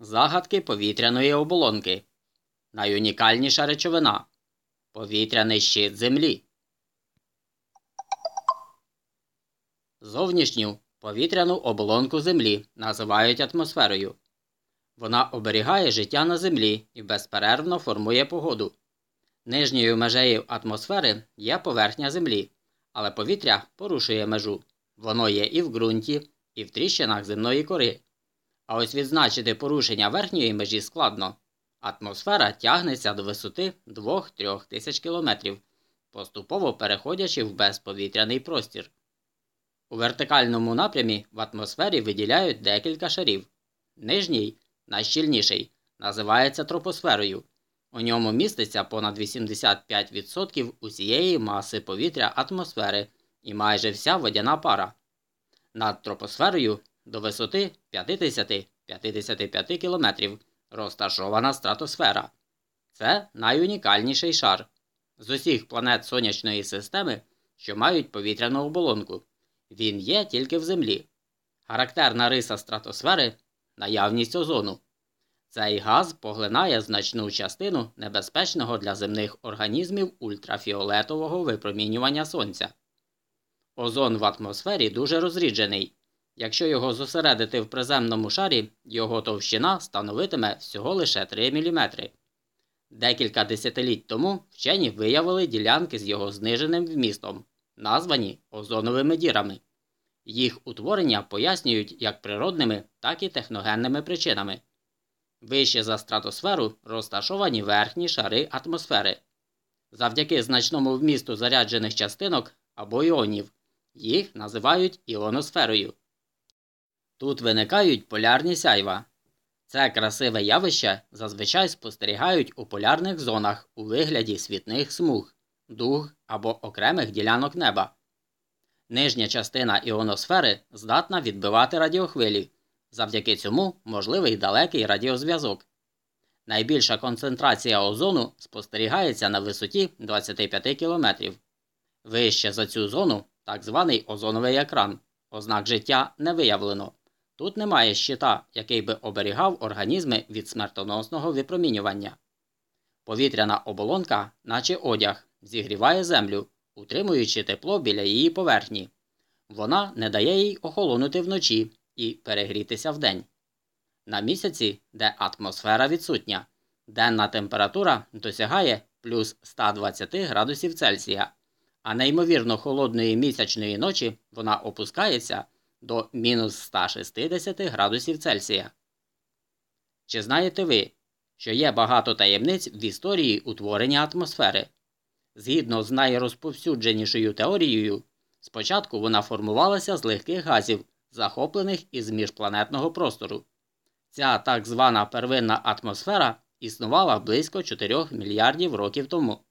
Загадки повітряної оболонки. Найунікальніша речовина. Повітряний щит Землі. Зовнішню повітряну оболонку Землі називають атмосферою. Вона оберігає життя на Землі і безперервно формує погоду. Нижньою межею атмосфери є поверхня Землі, але повітря порушує межу. Воно є і в ґрунті, і в тріщинах земної кори. А ось відзначити порушення верхньої межі складно. Атмосфера тягнеться до висоти 2-3 тисяч кілометрів, поступово переходячи в безповітряний простір. У вертикальному напрямі в атмосфері виділяють декілька шарів. Нижній, найщільніший, називається тропосферою. У ньому міститься понад 85% усієї маси повітря атмосфери і майже вся водяна пара. Над тропосферою до висоти 50-55 км розташована стратосфера. Це найунікальніший шар з усіх планет сонячної системи, що мають повітряну оболонку. Він є тільки в Землі. Характерна риса стратосфери наявність озону. Цей газ поглинає значну частину небезпечного для земних організмів ультрафіолетового випромінювання сонця. Озон в атмосфері дуже розріджений. Якщо його зосередити в приземному шарі, його товщина становитиме всього лише 3 мм. Декілька десятиліть тому вчені виявили ділянки з його зниженим вмістом, названі озоновими дірами. Їх утворення пояснюють як природними, так і техногенними причинами. Вище за стратосферу розташовані верхні шари атмосфери. Завдяки значному вмісту заряджених частинок або іонів, їх називають іоносферою. Тут виникають полярні сяйва. Це красиве явище зазвичай спостерігають у полярних зонах у вигляді світних смуг, дуг або окремих ділянок неба. Нижня частина іоносфери здатна відбивати радіохвилі. Завдяки цьому можливий далекий радіозв'язок. Найбільша концентрація озону спостерігається на висоті 25 км. Вище за цю зону так званий озоновий екран. Ознак життя не виявлено. Тут немає щита, який би оберігав організми від смертоносного випромінювання. Повітряна оболонка, наче одяг, зігріває землю, утримуючи тепло біля її поверхні. Вона не дає їй охолонути вночі і перегрітися вдень. На місяці, де атмосфера відсутня, денна температура досягає плюс 120 градусів Цельсія, а неймовірно холодної місячної ночі вона опускається до мінус 160 градусів Цельсія. Чи знаєте ви, що є багато таємниць в історії утворення атмосфери? Згідно з найрозповсюдженішою теорією, спочатку вона формувалася з легких газів, захоплених із міжпланетного простору. Ця так звана первинна атмосфера існувала близько 4 мільярдів років тому.